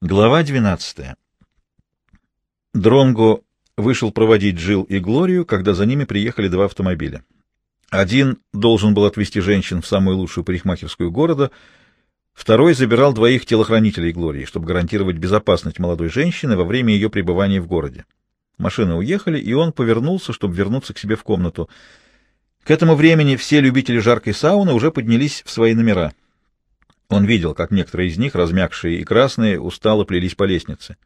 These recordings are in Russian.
Глава 12. Дронго вышел проводить Джилл и Глорию, когда за ними приехали два автомобиля. Один должен был отвезти женщин в самую лучшую парикмахерскую города, второй забирал двоих телохранителей Глории, чтобы гарантировать безопасность молодой женщины во время ее пребывания в городе. Машины уехали, и он повернулся, чтобы вернуться к себе в комнату. К этому времени все любители жаркой сауны уже поднялись в свои номера — он видел, как некоторые из них, размягшие и красные, устало плелись по лестнице.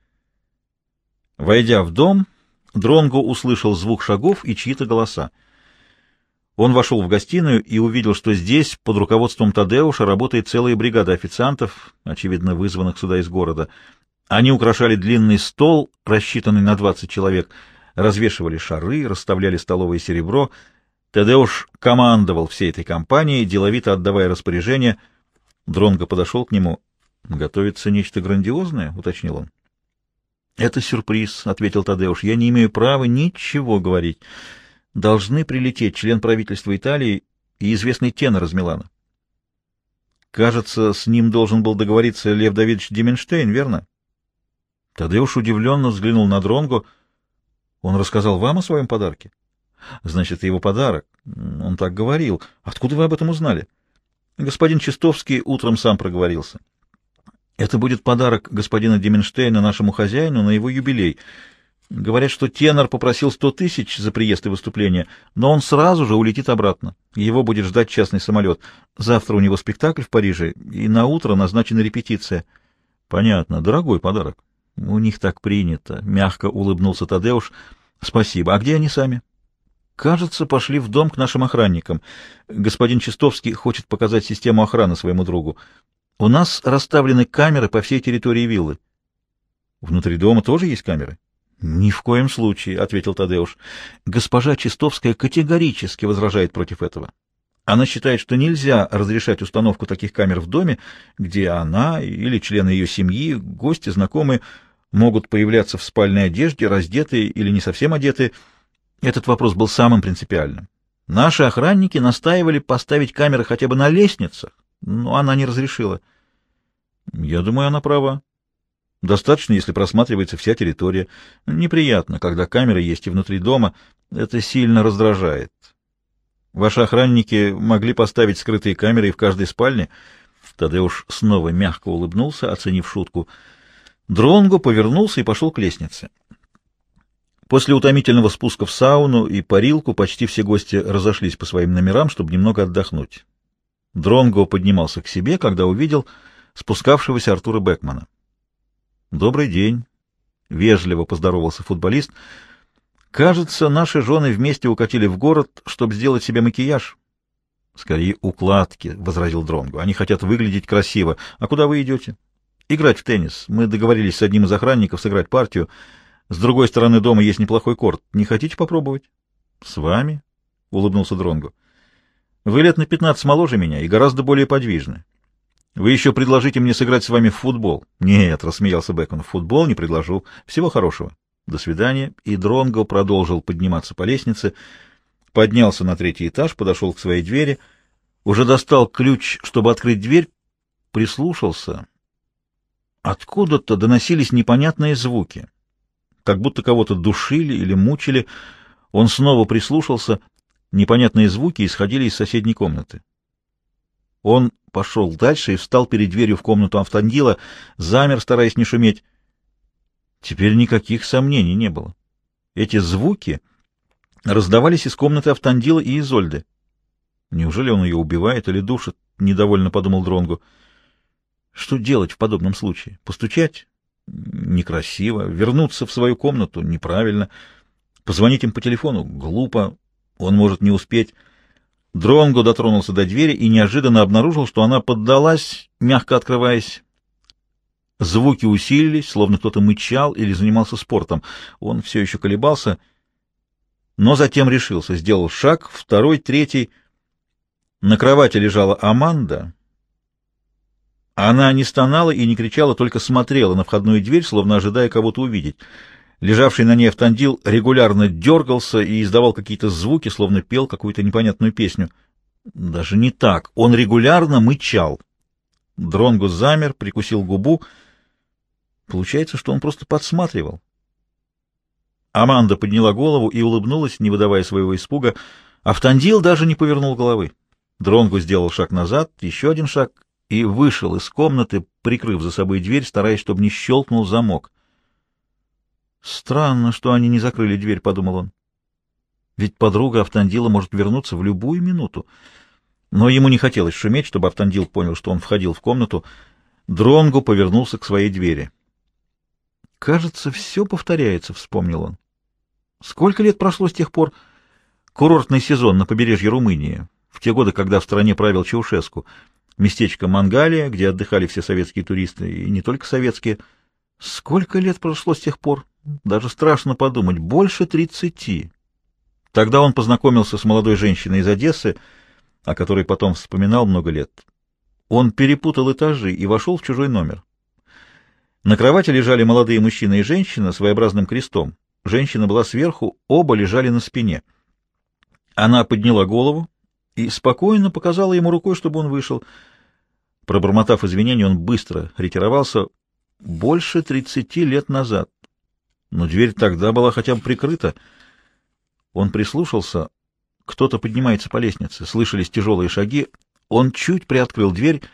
Войдя в дом, Дронго услышал звук шагов и чьи-то голоса. Он вошел в гостиную и увидел, что здесь под руководством Тадеуша работает целая бригада официантов, очевидно, вызванных сюда из города. Они украшали длинный стол, рассчитанный на 20 человек, развешивали шары, расставляли столовое серебро. Тадеуш командовал всей этой компанией, деловито отдавая распоряжения — Дронго подошел к нему. «Готовится нечто грандиозное?» — уточнил он. «Это сюрприз», — ответил Тадеуш. «Я не имею права ничего говорить. Должны прилететь член правительства Италии и известный тенор из Милана». «Кажется, с ним должен был договориться Лев Давидович Деменштейн, верно?» Тадеуш удивленно взглянул на Дронго. «Он рассказал вам о своем подарке?» «Значит, его подарок. Он так говорил. Откуда вы об этом узнали?» Господин Чистовский утром сам проговорился. Это будет подарок господина Деменштейна нашему хозяину на его юбилей. Говорят, что тенор попросил сто тысяч за приезд и выступление, но он сразу же улетит обратно. Его будет ждать частный самолет. Завтра у него спектакль в Париже, и на утро назначена репетиция. Понятно, дорогой подарок. У них так принято, — мягко улыбнулся Тадеуш. Спасибо. А где они сами? Кажется, пошли в дом к нашим охранникам. Господин Чистовский хочет показать систему охраны своему другу. У нас расставлены камеры по всей территории виллы. Внутри дома тоже есть камеры? Ни в коем случае, ответил Тадеуш. Госпожа Чистовская категорически возражает против этого. Она считает, что нельзя разрешать установку таких камер в доме, где она или члены ее семьи, гости, знакомые могут появляться в спальной одежде, раздетые или не совсем одетые, этот вопрос был самым принципиальным. Наши охранники настаивали поставить камеры хотя бы на лестницах, но она не разрешила. Я думаю, она права. Достаточно, если просматривается вся территория. Неприятно, когда камеры есть и внутри дома. Это сильно раздражает. Ваши охранники могли поставить скрытые камеры и в каждой спальне. Тадеуш снова мягко улыбнулся, оценив шутку. Дронго повернулся и пошел к лестнице. После утомительного спуска в сауну и парилку почти все гости разошлись по своим номерам, чтобы немного отдохнуть. Дронго поднимался к себе, когда увидел спускавшегося Артура Бекмана. «Добрый день», — вежливо поздоровался футболист. «Кажется, наши жены вместе укатили в город, чтобы сделать себе макияж». «Скорее, укладки», — возразил Дронго. «Они хотят выглядеть красиво. А куда вы идете?» «Играть в теннис. Мы договорились с одним из охранников сыграть партию». С другой стороны дома есть неплохой корт. Не хотите попробовать? — С вами? — улыбнулся Дронго. — Вы лет на пятнадцать моложе меня и гораздо более подвижны. Вы еще предложите мне сыграть с вами в футбол. — Нет, — рассмеялся Бекон, — футбол не предложу. Всего хорошего. До свидания. И Дронго продолжил подниматься по лестнице, поднялся на третий этаж, подошел к своей двери, уже достал ключ, чтобы открыть дверь, прислушался. Откуда-то доносились непонятные звуки как будто кого-то душили или мучили. Он снова прислушался. Непонятные звуки исходили из соседней комнаты. Он пошел дальше и встал перед дверью в комнату Автандила, замер, стараясь не шуметь. Теперь никаких сомнений не было. Эти звуки раздавались из комнаты Автандила и Изольды. Неужели он ее убивает или душит? — недовольно подумал Дронгу. Что делать в подобном случае? Постучать? Некрасиво. Вернуться в свою комнату неправильно. Позвонить им по телефону глупо. Он может не успеть. Дронго дотронулся до двери и неожиданно обнаружил, что она поддалась, мягко открываясь. Звуки усилились, словно кто-то мычал или занимался спортом. Он все еще колебался, но затем решился, сделал шаг, второй, третий. На кровати лежала Аманда, она не стонала и не кричала, только смотрела на входную дверь, словно ожидая кого-то увидеть. Лежавший на ней автандил регулярно дергался и издавал какие-то звуки, словно пел какую-то непонятную песню. Даже не так. Он регулярно мычал. Дронгу замер, прикусил губу. Получается, что он просто подсматривал. Аманда подняла голову и улыбнулась, не выдавая своего испуга. Автандил даже не повернул головы. Дронгу сделал шаг назад, еще один шаг, и вышел из комнаты, прикрыв за собой дверь, стараясь, чтобы не щелкнул замок. «Странно, что они не закрыли дверь», — подумал он. «Ведь подруга Автандила может вернуться в любую минуту». Но ему не хотелось шуметь, чтобы Автандил понял, что он входил в комнату. Дронгу повернулся к своей двери. «Кажется, все повторяется», — вспомнил он. «Сколько лет прошло с тех пор?» Курортный сезон на побережье Румынии, в те годы, когда в стране правил Чаушеску. Местечко Мангалия, где отдыхали все советские туристы, и не только советские. Сколько лет прошло с тех пор? Даже страшно подумать. Больше тридцати. Тогда он познакомился с молодой женщиной из Одессы, о которой потом вспоминал много лет. Он перепутал этажи и вошел в чужой номер. На кровати лежали молодые мужчина и женщина своеобразным крестом. Женщина была сверху, оба лежали на спине. Она подняла голову и спокойно показала ему рукой, чтобы он вышел. Пробормотав извинения, он быстро ретировался больше тридцати лет назад. Но дверь тогда была хотя бы прикрыта. Он прислушался. Кто-то поднимается по лестнице. Слышались тяжелые шаги. Он чуть приоткрыл дверь —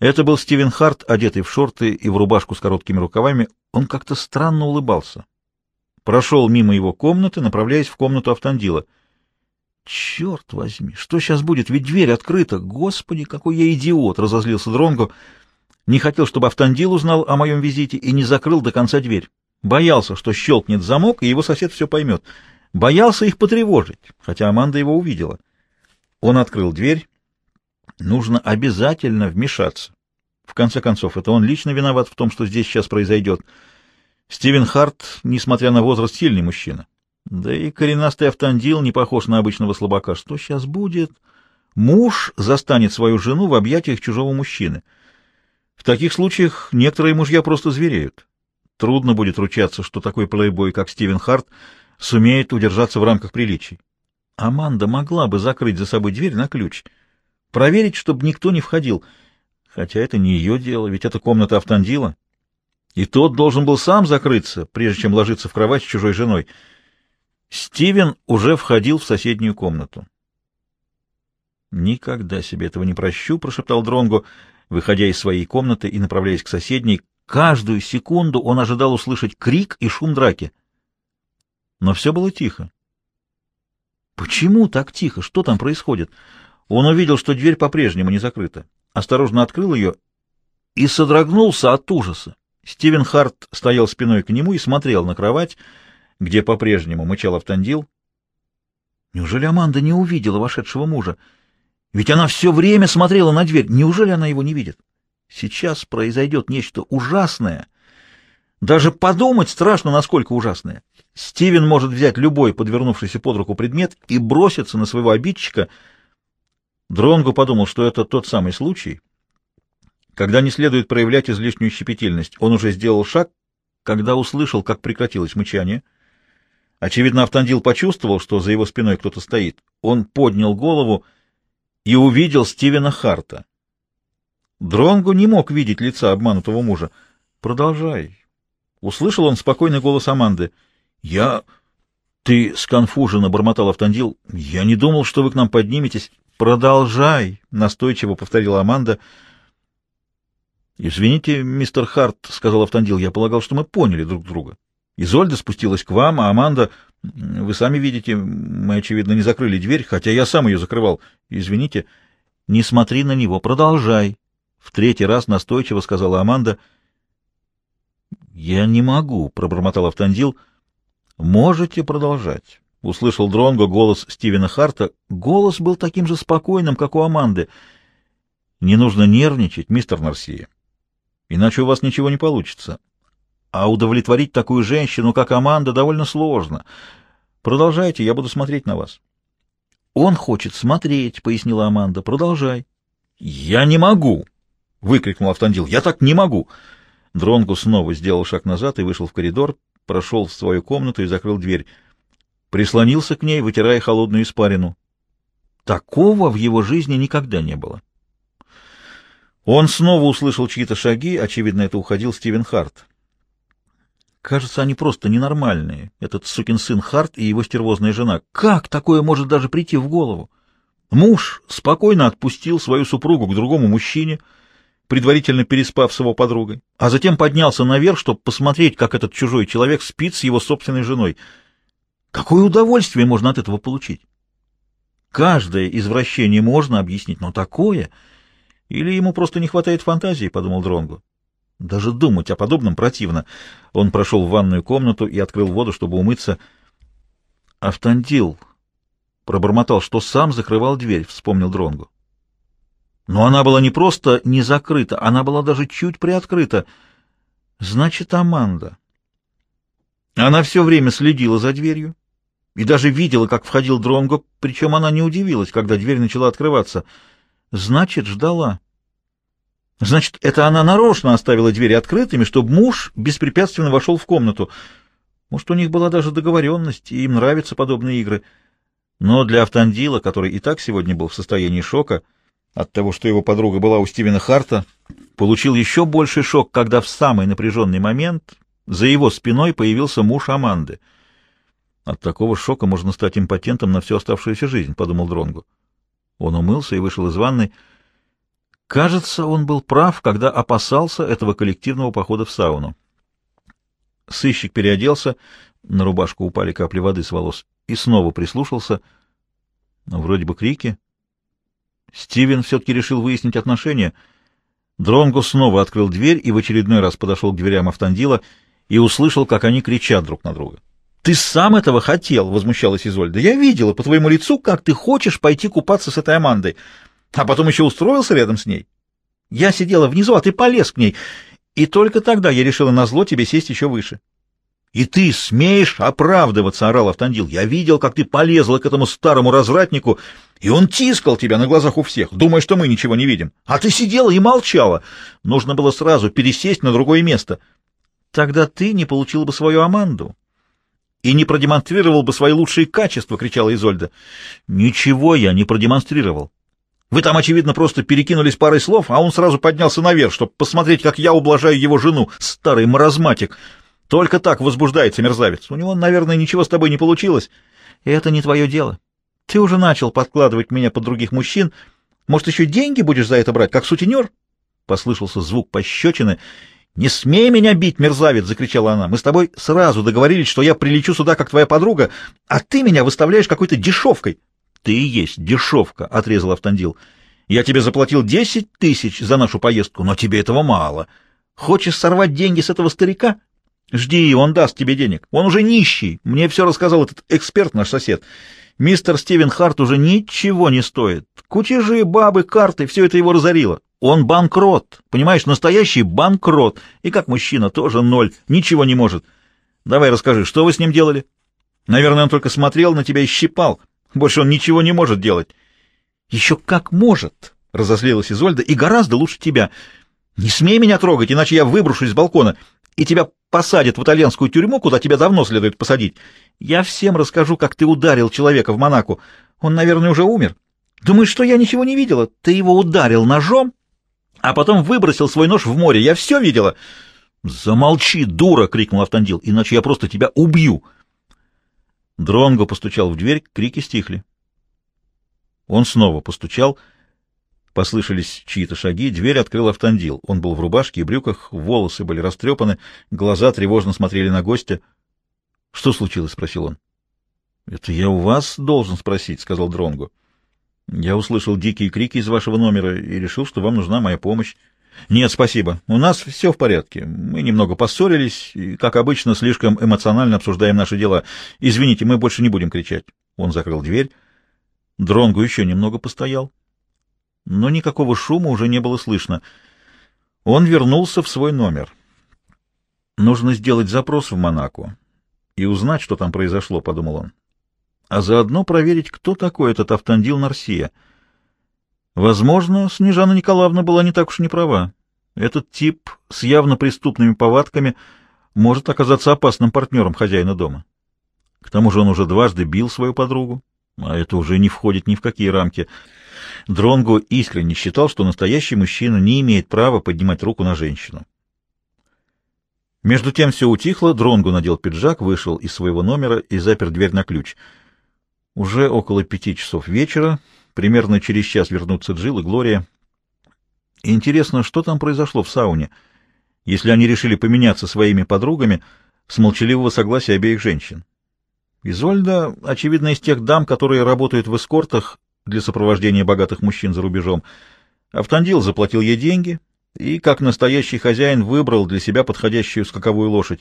это был Стивен Харт, одетый в шорты и в рубашку с короткими рукавами. Он как-то странно улыбался. Прошел мимо его комнаты, направляясь в комнату Автандила. «Черт возьми, что сейчас будет? Ведь дверь открыта! Господи, какой я идиот!» — разозлился Дронго. Не хотел, чтобы Автандил узнал о моем визите и не закрыл до конца дверь. Боялся, что щелкнет замок, и его сосед все поймет. Боялся их потревожить, хотя Аманда его увидела. Он открыл дверь Нужно обязательно вмешаться. В конце концов, это он лично виноват в том, что здесь сейчас произойдет. Стивен Харт, несмотря на возраст, сильный мужчина. Да и коренастый автандил не похож на обычного слабака. Что сейчас будет? Муж застанет свою жену в объятиях чужого мужчины. В таких случаях некоторые мужья просто звереют. Трудно будет ручаться, что такой плейбой, как Стивен Харт, сумеет удержаться в рамках приличий. Аманда могла бы закрыть за собой дверь на ключ — проверить, чтобы никто не входил. Хотя это не ее дело, ведь это комната Автандила. И тот должен был сам закрыться, прежде чем ложиться в кровать с чужой женой. Стивен уже входил в соседнюю комнату. «Никогда себе этого не прощу», — прошептал Дронго, выходя из своей комнаты и направляясь к соседней. Каждую секунду он ожидал услышать крик и шум драки. Но все было тихо. «Почему так тихо? Что там происходит?» Он увидел, что дверь по-прежнему не закрыта. Осторожно открыл ее и содрогнулся от ужаса. Стивен Харт стоял спиной к нему и смотрел на кровать, где по-прежнему мычал автандил. Неужели Аманда не увидела вошедшего мужа? Ведь она все время смотрела на дверь. Неужели она его не видит? Сейчас произойдет нечто ужасное. Даже подумать страшно, насколько ужасное. Стивен может взять любой подвернувшийся под руку предмет и броситься на своего обидчика — Дронгу подумал, что это тот самый случай, когда не следует проявлять излишнюю щепетильность. Он уже сделал шаг, когда услышал, как прекратилось мычание. Очевидно, Автандил почувствовал, что за его спиной кто-то стоит. Он поднял голову и увидел Стивена Харта. Дронгу не мог видеть лица обманутого мужа. «Продолжай». Услышал он спокойный голос Аманды. «Я...» «Ты сконфуженно», — бормотал Автандил. «Я не думал, что вы к нам подниметесь. «Продолжай», — настойчиво повторила Аманда. «Извините, мистер Харт», — сказал Автандил, — «я полагал, что мы поняли друг друга. Изольда спустилась к вам, а Аманда... Вы сами видите, мы, очевидно, не закрыли дверь, хотя я сам ее закрывал. Извините. Не смотри на него, продолжай». В третий раз настойчиво сказала Аманда. «Я не могу», — пробормотал Автандил. «Можете продолжать». Услышал Дронго голос Стивена Харта. Голос был таким же спокойным, как у Аманды. «Не нужно нервничать, мистер Нарсия, иначе у вас ничего не получится. А удовлетворить такую женщину, как Аманда, довольно сложно. Продолжайте, я буду смотреть на вас». «Он хочет смотреть», — пояснила Аманда. «Продолжай». «Я не могу!» — выкрикнул Автандил. «Я так не могу!» Дронгу снова сделал шаг назад и вышел в коридор, прошел в свою комнату и закрыл дверь прислонился к ней, вытирая холодную испарину. Такого в его жизни никогда не было. Он снова услышал чьи-то шаги, очевидно, это уходил Стивен Харт. Кажется, они просто ненормальные, этот сукин сын Харт и его стервозная жена. Как такое может даже прийти в голову? Муж спокойно отпустил свою супругу к другому мужчине, предварительно переспав с его подругой, а затем поднялся наверх, чтобы посмотреть, как этот чужой человек спит с его собственной женой. Какое удовольствие можно от этого получить? Каждое извращение можно объяснить, но такое... Или ему просто не хватает фантазии, — подумал Дронгу. Даже думать о подобном противно. Он прошел в ванную комнату и открыл воду, чтобы умыться. Автандил пробормотал, что сам закрывал дверь, — вспомнил Дронгу. Но она была не просто не закрыта, она была даже чуть приоткрыта. Значит, Аманда. Она все время следила за дверью и даже видела, как входил Дронго, причем она не удивилась, когда дверь начала открываться. Значит, ждала. Значит, это она нарочно оставила двери открытыми, чтобы муж беспрепятственно вошел в комнату. Может, у них была даже договоренность, и им нравятся подобные игры. Но для Автандила, который и так сегодня был в состоянии шока от того, что его подруга была у Стивена Харта, получил еще больший шок, когда в самый напряженный момент за его спиной появился муж Аманды — от такого шока можно стать импотентом на всю оставшуюся жизнь, — подумал Дронгу. Он умылся и вышел из ванной. Кажется, он был прав, когда опасался этого коллективного похода в сауну. Сыщик переоделся, на рубашку упали капли воды с волос, и снова прислушался. Но вроде бы крики. Стивен все-таки решил выяснить отношения. Дронго снова открыл дверь и в очередной раз подошел к дверям Автандила и услышал, как они кричат друг на друга. «Ты сам этого хотел!» — возмущалась Изольда. «Я видела по твоему лицу, как ты хочешь пойти купаться с этой Амандой, а потом еще устроился рядом с ней. Я сидела внизу, а ты полез к ней, и только тогда я решила назло тебе сесть еще выше». «И ты смеешь оправдываться!» — орал Автандил. «Я видел, как ты полезла к этому старому развратнику, и он тискал тебя на глазах у всех, думая, что мы ничего не видим. А ты сидела и молчала. Нужно было сразу пересесть на другое место. Тогда ты не получила бы свою Аманду, и не продемонстрировал бы свои лучшие качества, — кричала Изольда. — Ничего я не продемонстрировал. Вы там, очевидно, просто перекинулись парой слов, а он сразу поднялся наверх, чтобы посмотреть, как я ублажаю его жену, старый маразматик. Только так возбуждается мерзавец. У него, наверное, ничего с тобой не получилось. И это не твое дело. Ты уже начал подкладывать меня под других мужчин. Может, еще деньги будешь за это брать, как сутенер? Послышался звук пощечины, — «Не смей меня бить, мерзавец!» — закричала она. «Мы с тобой сразу договорились, что я прилечу сюда, как твоя подруга, а ты меня выставляешь какой-то дешевкой!» «Ты и есть дешевка!» — отрезал Автандил. «Я тебе заплатил десять тысяч за нашу поездку, но тебе этого мало. Хочешь сорвать деньги с этого старика? Жди, он даст тебе денег. Он уже нищий. Мне все рассказал этот эксперт, наш сосед. Мистер Стивен Харт уже ничего не стоит. Кутежи, бабы, карты — все это его разорило. Он банкрот, понимаешь, настоящий банкрот. И как мужчина тоже ноль, ничего не может. Давай расскажи, что вы с ним делали? Наверное, он только смотрел на тебя и щипал. Больше он ничего не может делать. Еще как может, разозлилась Изольда, и гораздо лучше тебя. Не смей меня трогать, иначе я выброшусь с балкона, и тебя посадят в итальянскую тюрьму, куда тебя давно следует посадить. Я всем расскажу, как ты ударил человека в Монако. Он, наверное, уже умер. Думаешь, что я ничего не видела? Ты его ударил ножом а потом выбросил свой нож в море. Я все видела. «Замолчи, дура!» — крикнул Автандил. «Иначе я просто тебя убью!» Дронго постучал в дверь, крики стихли. Он снова постучал. Послышались чьи-то шаги, дверь открыл Автандил. Он был в рубашке и брюках, волосы были растрепаны, глаза тревожно смотрели на гостя. — Что случилось? — спросил он. — Это я у вас должен спросить, — сказал Дронго. Я услышал дикие крики из вашего номера и решил, что вам нужна моя помощь. Нет, спасибо. У нас все в порядке. Мы немного поссорились и, как обычно, слишком эмоционально обсуждаем наши дела. Извините, мы больше не будем кричать. Он закрыл дверь. Дронгу еще немного постоял. Но никакого шума уже не было слышно. Он вернулся в свой номер. Нужно сделать запрос в Монако и узнать, что там произошло, — подумал он а заодно проверить, кто такой этот Автандил Нарсия. Возможно, Снежана Николаевна была не так уж не права. Этот тип с явно преступными повадками может оказаться опасным партнером хозяина дома. К тому же он уже дважды бил свою подругу, а это уже не входит ни в какие рамки. Дронго искренне считал, что настоящий мужчина не имеет права поднимать руку на женщину. Между тем все утихло, Дронгу надел пиджак, вышел из своего номера и запер дверь на ключ. Уже около пяти часов вечера, примерно через час вернутся Джилл и Глория. Интересно, что там произошло в сауне, если они решили поменяться своими подругами с молчаливого согласия обеих женщин. Изольда, очевидно, из тех дам, которые работают в эскортах для сопровождения богатых мужчин за рубежом. Автандил заплатил ей деньги и, как настоящий хозяин, выбрал для себя подходящую скаковую лошадь,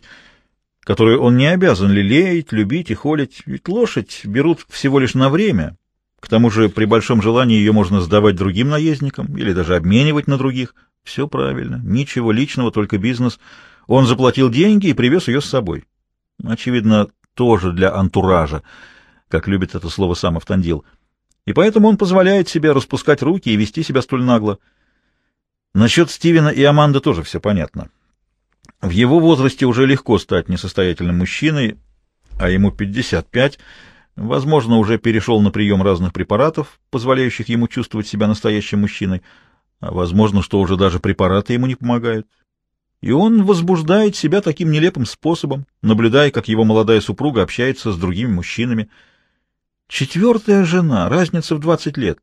которую он не обязан лелеять, любить и холить, ведь лошадь берут всего лишь на время. К тому же при большом желании ее можно сдавать другим наездникам или даже обменивать на других. Все правильно, ничего личного, только бизнес. Он заплатил деньги и привез ее с собой. Очевидно, тоже для антуража, как любит это слово сам Автандил. И поэтому он позволяет себе распускать руки и вести себя столь нагло. Насчет Стивена и Аманды тоже все понятно. В его возрасте уже легко стать несостоятельным мужчиной, а ему 55, возможно, уже перешел на прием разных препаратов, позволяющих ему чувствовать себя настоящим мужчиной, а возможно, что уже даже препараты ему не помогают. И он возбуждает себя таким нелепым способом, наблюдая, как его молодая супруга общается с другими мужчинами. Четвертая жена, разница в 20 лет.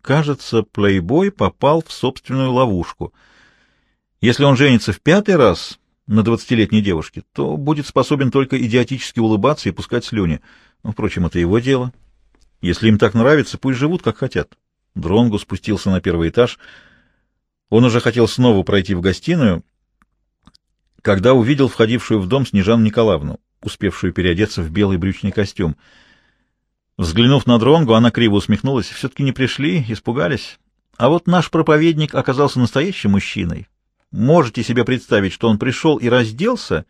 Кажется, плейбой попал в собственную ловушку. Если он женится в пятый раз на двадцатилетней девушке, то будет способен только идиотически улыбаться и пускать слюни. Ну, впрочем, это его дело. Если им так нравится, пусть живут, как хотят. Дронгу спустился на первый этаж. Он уже хотел снова пройти в гостиную, когда увидел входившую в дом Снежану Николаевну, успевшую переодеться в белый брючный костюм — Взглянув на Дронгу, она криво усмехнулась. Все-таки не пришли, испугались. А вот наш проповедник оказался настоящим мужчиной. Можете себе представить, что он пришел и разделся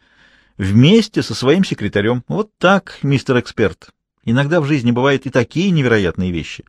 вместе со своим секретарем. Вот так, мистер эксперт. Иногда в жизни бывают и такие невероятные вещи.